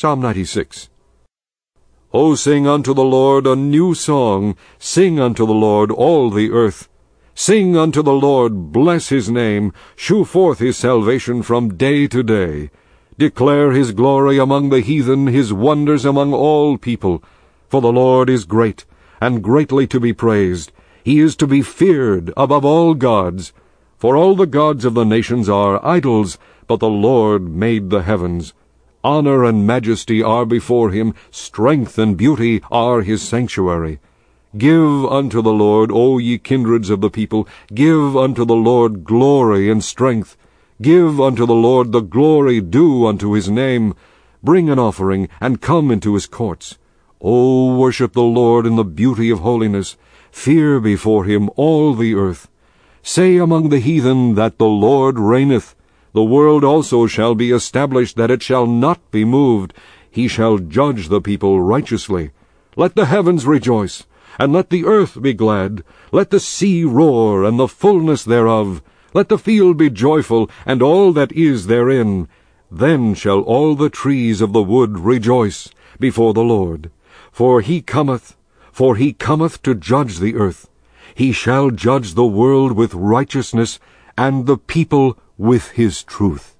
Psalm 96. O sing unto the Lord a new song, sing unto the Lord all the earth. Sing unto the Lord, bless his name, shew forth his salvation from day to day. Declare his glory among the heathen, his wonders among all people. For the Lord is great, and greatly to be praised. He is to be feared above all gods. For all the gods of the nations are idols, but the Lord made the heavens. Honor and majesty are before him, strength and beauty are his sanctuary. Give unto the Lord, O ye kindreds of the people, give unto the Lord glory and strength. Give unto the Lord the glory due unto his name. Bring an offering, and come into his courts. O worship the Lord in the beauty of holiness. Fear before him all the earth. Say among the heathen that the Lord reigneth. The world also shall be established that it shall not be moved. He shall judge the people righteously. Let the heavens rejoice, and let the earth be glad. Let the sea roar, and the fullness thereof. Let the field be joyful, and all that is therein. Then shall all the trees of the wood rejoice before the Lord. For he cometh, for he cometh to judge the earth. He shall judge the world with righteousness, and the people with his truth.